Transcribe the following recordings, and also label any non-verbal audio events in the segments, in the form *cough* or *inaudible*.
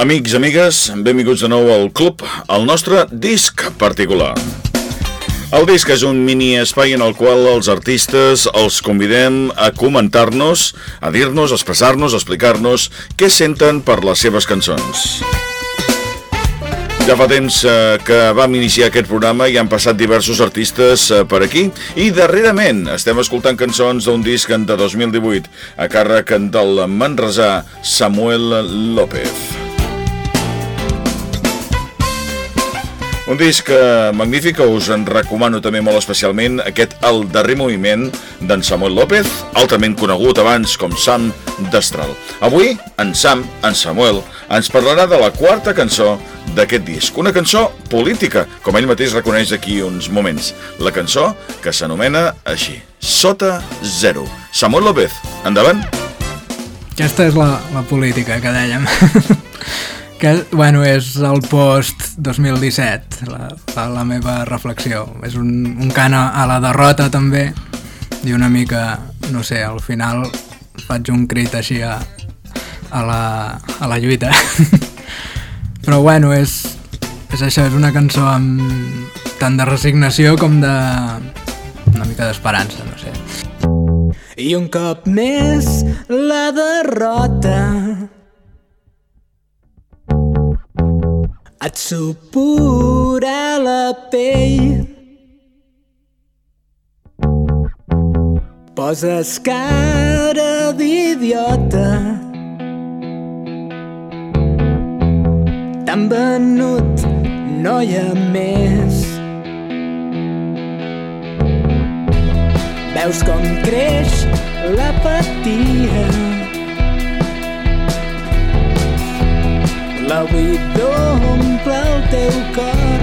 Amics, amigues, benvinguts de nou al club, al nostre disc particular. El disc és un mini espai en el qual els artistes els convidem a comentar-nos, a dir-nos, a expressar-nos, a explicar-nos què senten per les seves cançons. Ja fa temps eh, que vam iniciar aquest programa i han passat diversos artistes eh, per aquí i darrerament estem escoltant cançons d'un disc de 2018 a càrrec del manresà Samuel López. Un disc eh, magnífic que us en recomano també molt especialment aquest El darrer moviment d'en Samuel López, altrament conegut abans com Sam Destral. Avui, en Sam, en Samuel, ens parlarà de la quarta cançó d'aquest disc. Una cançó política, com ell mateix reconeix aquí uns moments. La cançó que s'anomena així, Sota Zero. Samuel López, endavant. Aquesta és la, la política que dèiem. *laughs* Que, bueno, és el post-2017, la, la, la meva reflexió. És un, un cant a la derrota, també, i una mica, no sé, al final faig un crit així a, a, la, a la lluita. *laughs* Però, bueno, és, és això, és una cançó amb tant de resignació com de... una mica d'esperança, no sé. I un cop més la derrota et supura la pell. Poses cara d'idiota. T'han venut, no hi ha més. Veus com creix l'apatia. Cor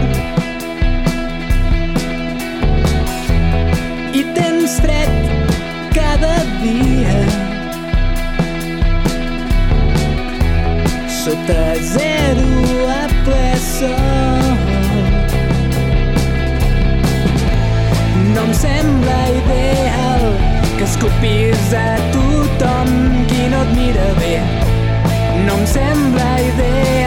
i tens fred cada dia. Sota zero a ple sol no em sembla ideal que escopis a tothom qui no et mira bé. No em sembla ideal,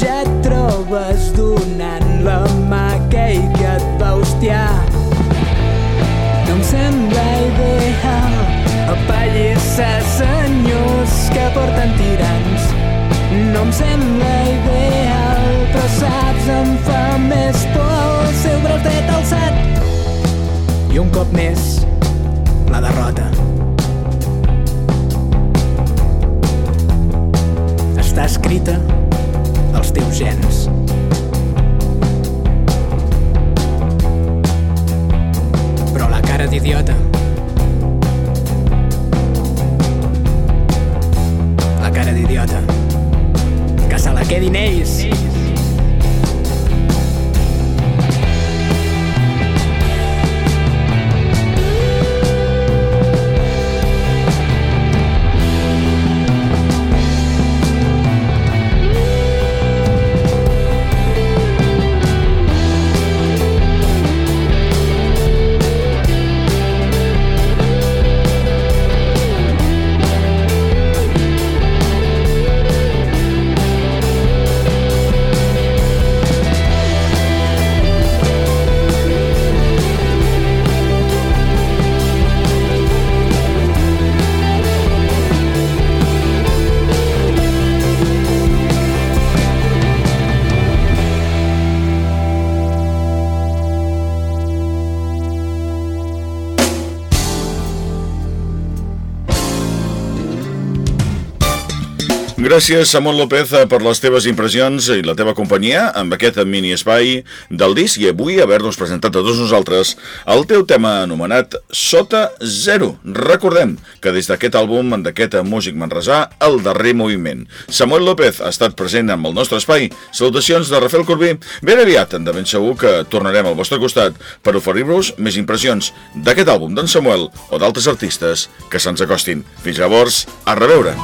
No em sembla ideal, però saps, em fa més por el seu braç dret alçat. I un cop més, la derrota. Està escrita als teus gens. Però la cara d'idiota né, isso? Gràcies, Samuel López, per les teves impressions i la teva companyia amb aquest mini espai del disc i avui haver-nos presentat a tots nosaltres el teu tema anomenat Sota Zero. Recordem que des d'aquest àlbum, d'aquest músic manresà, el darrer moviment. Samuel López ha estat present amb el nostre espai. Salutacions de Rafael Corbí. Ben aviat, de ben segur que tornarem al vostre costat per oferir-vos més impressions d'aquest àlbum d'en Samuel o d'altres artistes que se'ns acostin. Fins llavors, a reveure!